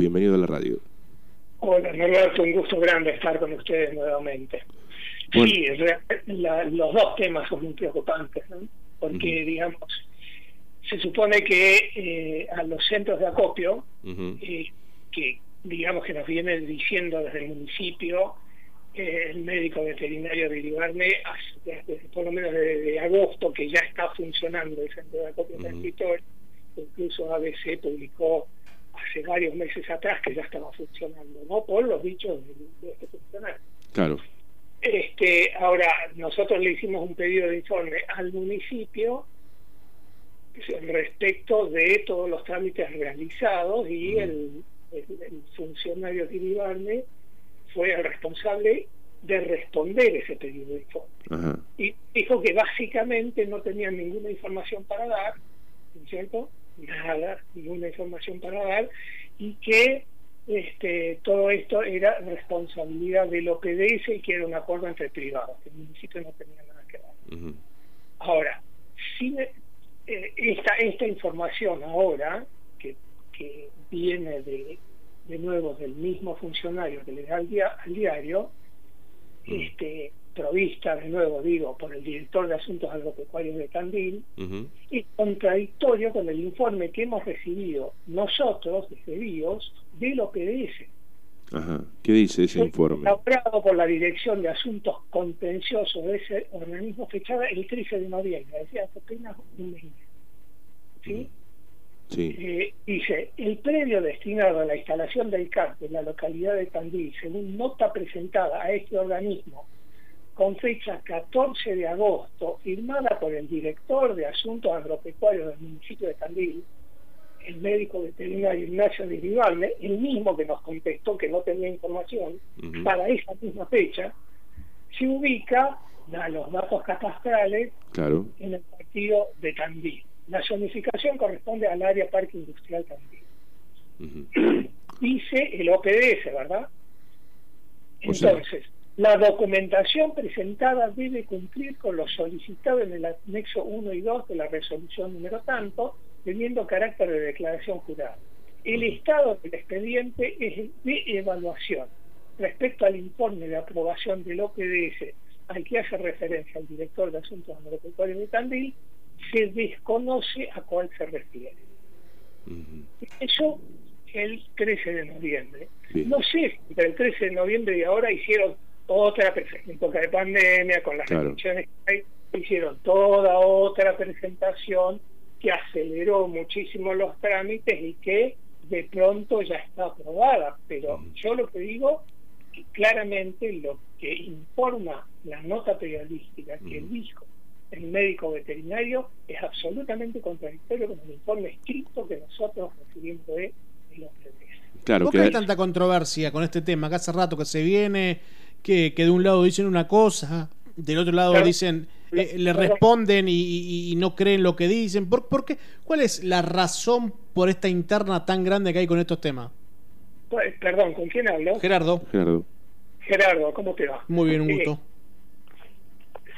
Bienvenido a la radio. Hola, Norberto, un gusto grande estar con ustedes nuevamente. Sí, los dos temas son muy preocupantes, ¿no? porque, digamos, se supone que eh, a los centros de acopio, eh, que digamos que nos viene diciendo desde el municipio, eh, el médico veterinario de Iribarne, por lo menos desde agosto, que ya está funcionando el centro de acopio uh incluso ABC publicó hace varios meses atrás que ya estaba funcionando, ¿no? Por los dichos de, este funcionario. Claro. Este, ahora, nosotros le hicimos un pedido de informe al municipio respecto de todos los trámites realizados y el, funcionario de Iribarne fue el responsable de responder ese pedido de informe. Y dijo que básicamente no tenían ninguna información para dar, ¿cierto? Nada, ninguna información para dar, y que este, todo esto era responsabilidad del OPDS y que era un acuerdo entre privados, que el municipio no tenía nada que ver. Ahora, si eh, esta, esta información ahora, que, que viene de, de nuevo del mismo funcionario que le da al, diario, este, provista, de nuevo digo, por el director de Asuntos Agropecuarios de Tandil, y contradictorio con el informe que hemos recibido nosotros, desde BIOS, del OPDS. Ajá. ¿Qué dice ese informe? Elaborado por la Dirección de Asuntos Contenciosos de ese organismo fechada el 13 de noviembre, decía hace apenas un mes. ¿Sí? Sí. Eh, dice, el predio destinado a la instalación del CAP en la localidad de Tandil, según nota presentada a este organismo con fecha 14 de agosto, firmada por el director de Asuntos Agropecuarios del municipio de Tandil, el médico veterinario Ignacio de el mismo que nos contestó que no tenía información, para esa misma fecha, se ubica, da los datos catastrales, en el partido de Tandil. La zonificación corresponde al área Parque Industrial Tandil. Dice el OPDS, ¿verdad? Entonces, la documentación presentada debe cumplir con lo solicitado en el anexo 1 y 2 de la resolución número tanto, teniendo carácter de declaración jurada. El estado del expediente es de evaluación. Respecto al informe de aprobación del OPDS al que hace referencia el director de Asuntos Agropecuarios de Tandil, se desconoce a cuál se refiere. Eso el 13 de noviembre. No sé si el 13 de noviembre y ahora hicieron otra época de pandemia, con las restricciones que hay, hicieron toda otra presentación que aceleró muchísimo los trámites y que de pronto ya está aprobada. Pero yo lo que digo, que claramente lo que informa la nota periodística que dijo el médico veterinario es absolutamente contradictorio con el informe escrito que nosotros recibimos de los Claro, ¿Por qué hay tanta controversia con este tema? Que hace rato que se viene, que, de un lado dicen una cosa, del otro lado dicen, eh, le responden y, no creen lo que dicen. ¿Por, qué? ¿Cuál es la razón por esta interna tan grande que hay con estos temas? Pues, perdón, ¿con quién hablo? Gerardo. Gerardo. Gerardo, ¿cómo te va? Muy bien, un gusto.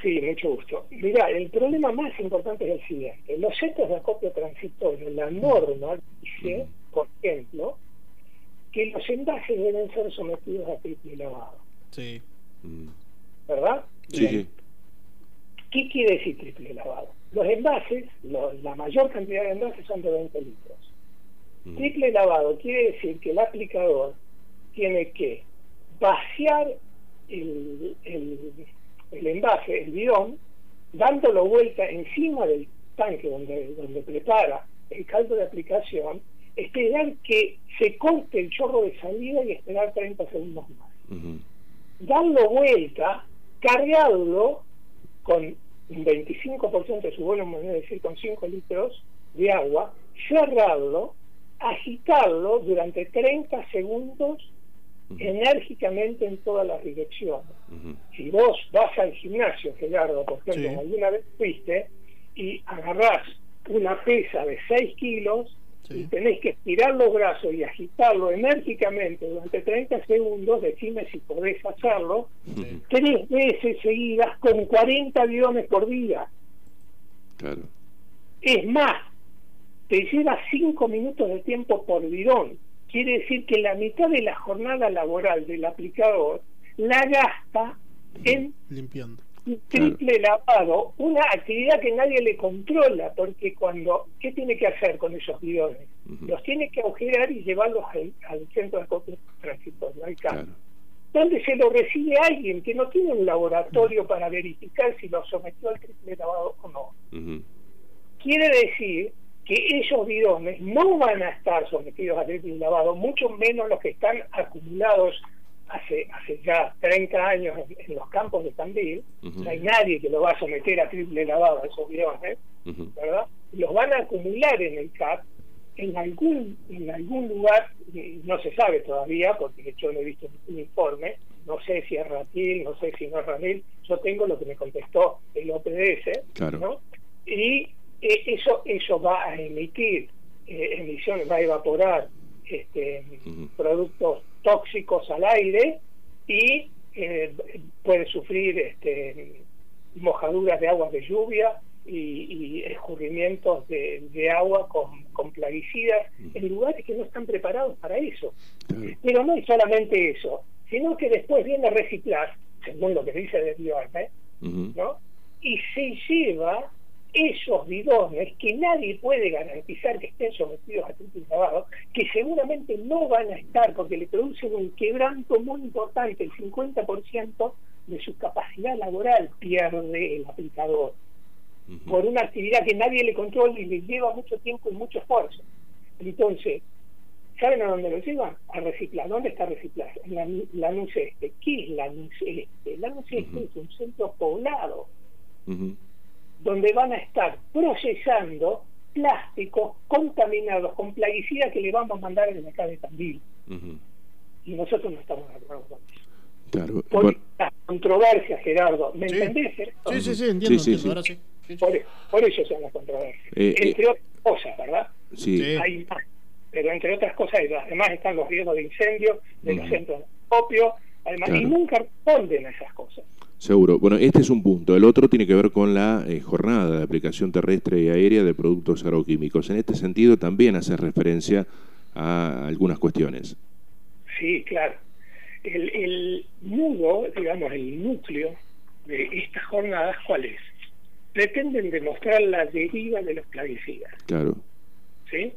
Sí, mucho gusto. Mira, el problema más importante es el siguiente. Los centros de acopio transitorio, la norma dice, por ejemplo, que los envases deben ser sometidos a triple lavado. Sí. ¿Verdad? Sí. ¿Qué quiere decir triple lavado? Los envases, la mayor cantidad de envases son de 20 litros. Mm. Triple lavado quiere decir que el aplicador tiene que vaciar el, el, envase, el bidón, dándolo vuelta encima del tanque donde, donde prepara el caldo de aplicación, esperar que se corte el chorro de salida y esperar 30 segundos más darlo vuelta, cargarlo con un 25% de su volumen, es decir, con 5 litros de agua, cerrarlo, agitarlo durante 30 segundos enérgicamente en todas las direcciones. Si vos vas al gimnasio, Gerardo, por ejemplo, alguna vez fuiste, y agarrás una pesa de 6 kilos, y tenés que estirar los brazos y agitarlo enérgicamente durante 30 segundos, decime si podés hacerlo, tres veces seguidas con 40 bidones por día. Es más, te lleva 5 minutos de tiempo por bidón. quiere decir que la mitad de la jornada laboral del aplicador la gasta en limpiando triple lavado, una actividad que nadie le controla, porque cuando, ¿qué tiene que hacer con esos bidones? Los tiene que agujerar y llevarlos al, centro de copia transitorio, al campo. Donde se lo recibe alguien que no tiene un laboratorio para verificar si lo sometió al triple lavado o no. Quiere decir que esos bidones no van a estar sometidos al triple lavado, mucho menos los que están acumulados hace hace ya 30 años en, los campos de Tandil, no hay nadie que lo va a someter a triple lavado a esos bidones, ¿verdad? Los van a acumular en el CAP en algún en algún lugar, no se sabe todavía, porque yo no he visto un informe, no sé si es Ratil, no sé si no es Ramil, yo tengo lo que me contestó el OPDS, ¿no? Y eh, eso eso va a emitir eh, emisiones, va a evaporar este, productos tóxicos al aire y eh, puede sufrir este, mojaduras de aguas de lluvia y, escurrimientos de, agua con, con, plaguicidas en lugares que no están preparados para eso. Pero no es solamente eso, sino que después viene a reciclar, según lo que dice de Diorne, ¿no? y se lleva esos bidones que nadie puede garantizar que estén sometidos a triple lavado, que seguramente no van a estar porque le producen un quebranto muy importante, el 50% de su capacidad laboral pierde el aplicador por una actividad que nadie le controla y le lleva mucho tiempo y mucho esfuerzo. Entonces, ¿saben a dónde lo llevan? A reciclar. ¿Dónde está reciclar? En la, la Este. ¿Qué es la Este? La Este es un centro poblado donde van a estar procesando plásticos contaminados con plaguicidas que le vamos a mandar en el mercado de Tandil. Y nosotros no estamos de acuerdo con eso. Claro. Por la controversia, Gerardo. ¿Me entendés? Sí, sí, sí, entiendo, sí, entiendo. Ahora sí. Por, por, eso son las controversias. Eh, entre otras cosas, ¿verdad? Sí. Hay más. Pero entre otras cosas, además están los riesgos de incendio, de los centros de opio, además, y nunca responden a esas cosas. Seguro. Bueno, este es un punto. El otro tiene que ver con la eh, jornada de aplicación terrestre y aérea de productos agroquímicos. En este sentido también hace referencia a algunas cuestiones. Sí, claro. El, el nudo, digamos, el núcleo de estas jornadas, ¿cuál es? Pretenden demostrar la deriva de los plaguicidas. Claro. ¿Sí?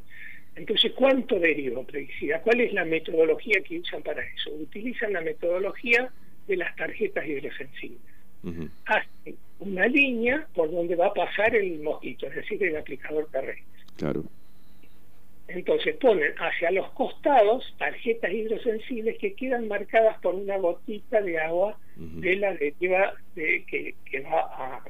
Entonces, ¿cuánto deriva plaguicida? ¿Cuál es la metodología que usan para eso? Utilizan la metodología de las tarjetas hidrosensibles. Uh Hacen una línea por donde va a pasar el mosquito, es decir, el aplicador terrestre. Claro. Entonces ponen hacia los costados tarjetas hidrosensibles que quedan marcadas por una gotita de agua de la deriva de, que, que va a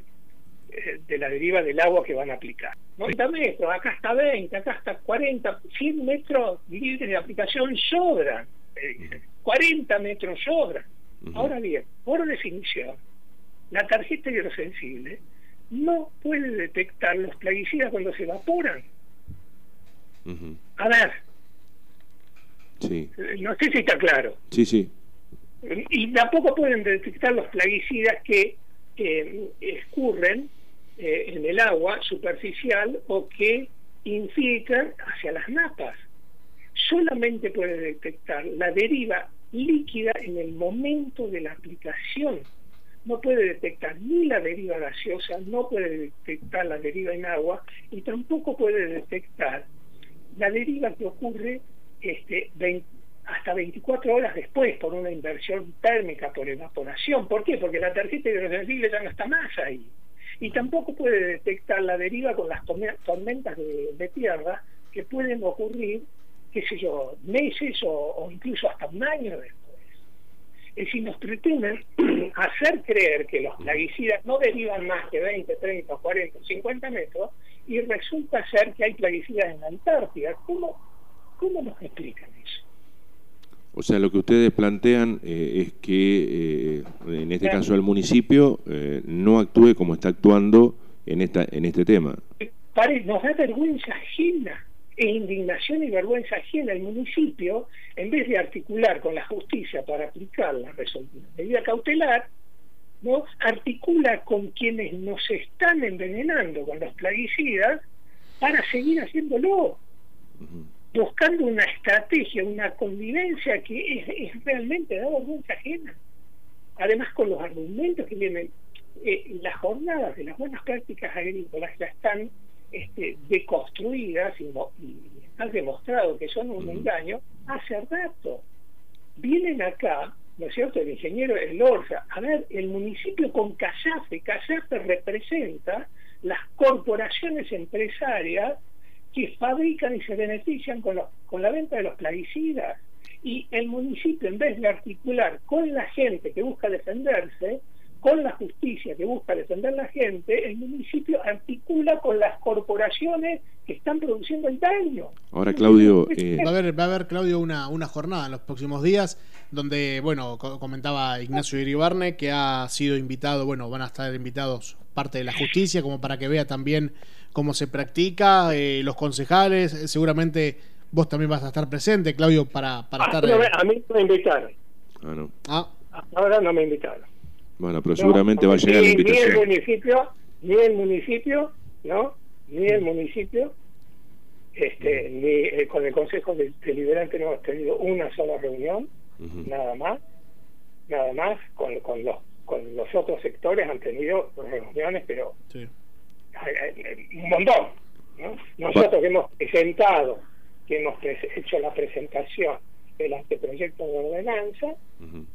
eh, de la deriva del agua que van a aplicar. 90 metros, acá está 20, acá está 40, 100 metros libres de aplicación sobran, 40 metros sobran. Ahora bien, por definición, la tarjeta hidrosensible no puede detectar los plaguicidas cuando se evaporan. A ver. Sí. No sé si está claro. Sí, sí. Y tampoco pueden detectar los plaguicidas que escurren eh, en el agua superficial o que infiltran hacia las napas. Solamente puede detectar la deriva líquida en el momento de la aplicación. No puede detectar ni la deriva gaseosa, no puede detectar la deriva en agua y tampoco puede detectar la deriva que ocurre este, hasta 24 horas después por una inversión térmica, por evaporación. ¿Por qué? Porque la tarjeta hidrosensible ya no está más ahí. Y tampoco puede detectar la deriva con las tormentas de tierra que pueden ocurrir qué sé yo, meses o, incluso hasta un año después. Es decir, nos pretenden hacer creer que los plaguicidas no derivan más que 20, 30, 40, 50 metros y resulta ser que hay plaguicidas en la Antártida. ¿Cómo, cómo nos explican eso? O sea, lo que ustedes plantean eh, es que, eh, en este caso, el municipio eh, no actúe como está actuando en esta en este tema. nos da vergüenza ajena e indignación y vergüenza ajena al municipio, en vez de articular con la justicia para aplicar la medida cautelar, ¿no? articula con quienes nos están envenenando con los plaguicidas para seguir haciéndolo. buscando una estrategia, una convivencia que es, realmente da vergüenza ajena. Además, con los argumentos que vienen, eh, las jornadas de las buenas prácticas agrícolas ya están este, deconstruidas y, y está demostrado que son un engaño hace rato. Vienen acá, ¿no es cierto?, el ingeniero Elorza, a ver, el municipio con Callafe, Callafe representa las corporaciones empresarias que fabrican y se benefician con, con la venta de los plaguicidas. Y el municipio, en vez de articular con la gente que busca defenderse, con la justicia que busca defender la gente, el municipio articula con las corporaciones que están produciendo el daño. Ahora, Claudio... Eh, va, a haber, va a haber, Claudio, una, una jornada en los próximos días donde, bueno, comentaba Ignacio Iribarne que ha sido invitado, bueno, van a estar invitados parte de la justicia como para que vea también cómo se practica, eh, los concejales, eh, seguramente vos también vas a estar presente, Claudio, para, para ah, estar... a mí no me invitaron. Ah, no. Ah. Ahora no me invitaron. Bueno, pero seguramente va a llegar la invitación. Ni el municipio, ni el municipio, ¿no? Ni el municipio, este, ni eh, con el Consejo Deliberante no hemos tenido una sola reunión, nada más, nada más, con, con, los, con los otros sectores han tenido reuniones, pero un montón. ¿no? Nosotros que hemos presentado, que hemos hecho la presentación el anteproyecto de ordenanza, un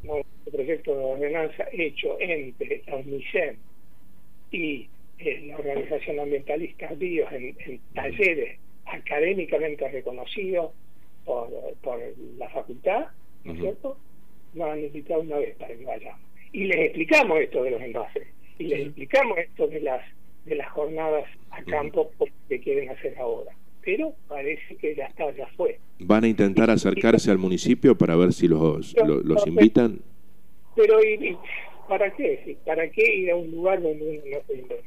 proyecto de ordenanza hecho entre la UNICEF y eh, la Organización Ambientalista BIOS en, talleres académicamente reconocidos por, por la facultad, ¿no es cierto? Nos han invitado una vez para que vayamos. Y les explicamos esto de los envases, y les explicamos esto de las de las jornadas a campo que quieren hacer ahora pero parece que ya está, ya fue. ¿Van a intentar acercarse al municipio para ver si los, los, invitan? Pero, ¿y, ¿para qué? ¿Para qué ir a un lugar donde uno no está invitado?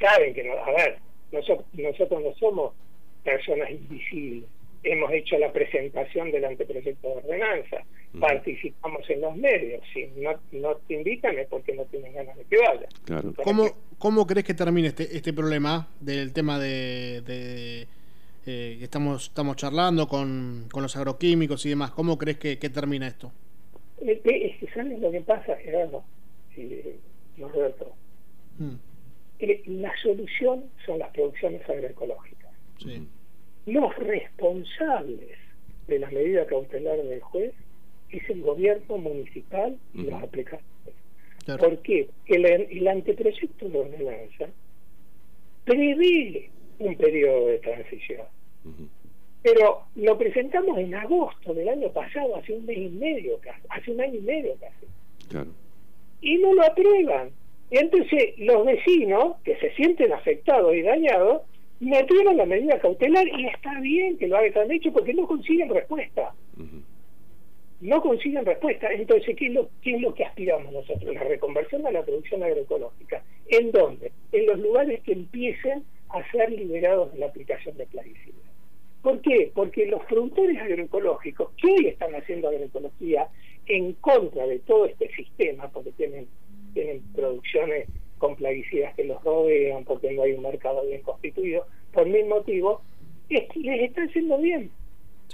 Saben que, no, a ver, nosotros, nosotros no somos personas invisibles. Hemos hecho la presentación del anteproyecto de ordenanza, participamos en los medios. Si no, no te invitan es porque no tienen ganas de que vaya. Claro. ¿Cómo, ¿Cómo crees que termine este, este problema del tema de eh, estamos, estamos charlando con, con, los agroquímicos y demás. ¿Cómo crees que, termina esto? Es que, ¿sabes lo que pasa, Gerardo? Eh, Roberto. Mm. Eh, la solución son las producciones agroecológicas. Los responsables de las medidas cautelares del juez es el gobierno municipal y los aplicantes. ¿Por qué? El, el anteproyecto de ordenanza prevé un periodo de transición. Pero lo presentamos en agosto del año pasado, hace un mes y medio casi, hace un año y medio casi. Y no lo aprueban. Y entonces los vecinos, que se sienten afectados y dañados, metieron la medida cautelar y está bien que lo hagan hecho porque no consiguen respuesta. No consiguen respuesta. Entonces, ¿qué es, lo, ¿qué es lo que aspiramos nosotros? La reconversión a la producción agroecológica. ¿En dónde? En los lugares que empiecen a ser liberados de la aplicación de plaguicidas. ¿Por qué? Porque los productores agroecológicos que hoy están haciendo agroecología en contra de todo este sistema, porque tienen, tienen producciones con plaguicidas que los rodean, porque no hay un mercado bien constituido, por mil motivos, les está haciendo bien.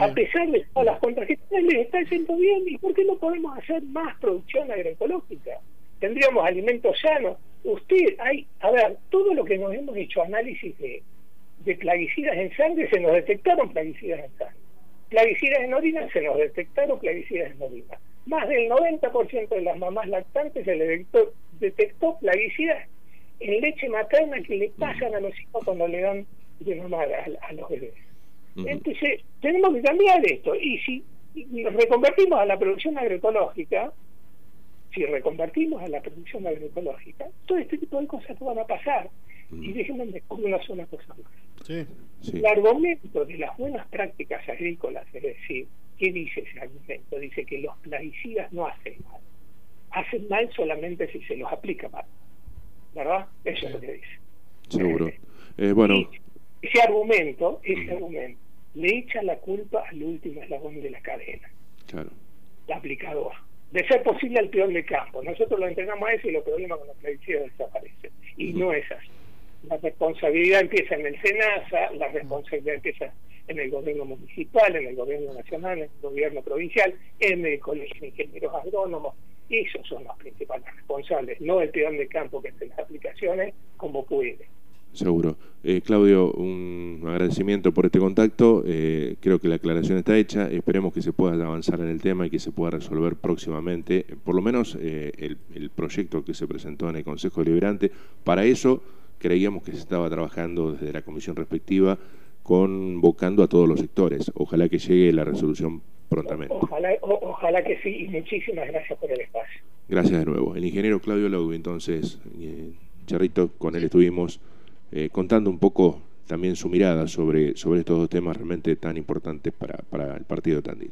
A pesar de todas las contradicciones, les está haciendo bien. ¿Y por qué no podemos hacer más producción agroecológica? Tendríamos alimentos sanos. Usted, hay, a ver, todo lo que nos hemos hecho análisis de, de plaguicidas en sangre se nos detectaron plaguicidas en sangre. Plaguicidas en orina se nos detectaron plaguicidas en orina. Más del 90% de las mamás lactantes se le detectó, plaguicidas en leche materna que le pasan a los hijos cuando le dan de mamar a, los bebés. Entonces, tenemos que cambiar esto. Y si nos reconvertimos a la producción agroecológica, si reconvertimos a la producción agroecológica, todo este tipo de cosas no van a pasar. Y déjenme descubrir una sola cosa más. El argumento de las buenas prácticas agrícolas, es decir, ¿qué dice ese argumento? Dice que los plaguicidas no hacen mal. Hacen mal solamente si se los aplica mal. ¿Verdad? Eso es lo que dice. Seguro. Eh, eh, bueno. ese argumento, ese argumento, le echa la culpa al último eslabón de la cadena. Claro. El aplicador. De ser posible al peor de campo. Nosotros lo entregamos a eso y los problemas con los plaguicidas desaparecen. Y no es así la responsabilidad empieza en el SENASA, la responsabilidad empieza en el gobierno municipal, en el gobierno nacional, en el gobierno provincial, en el colegio de ingenieros agrónomos. Esos son los principales responsables, no el peón de campo que hace las aplicaciones como puede. Seguro. Eh, Claudio, un agradecimiento por este contacto. Eh, creo que la aclaración está hecha. Esperemos que se pueda avanzar en el tema y que se pueda resolver próximamente, por lo menos eh, el, el, proyecto que se presentó en el Consejo Deliberante. Para eso creíamos que se estaba trabajando desde la comisión respectiva, convocando a todos los sectores. Ojalá que llegue la resolución prontamente. Ojalá, ojalá que sí, y muchísimas gracias por el espacio. Gracias de nuevo. El ingeniero Claudio Laudi, entonces, Charrito, con él estuvimos eh, contando un poco también su mirada sobre, sobre estos dos temas realmente tan importantes para, para el partido de Tandil.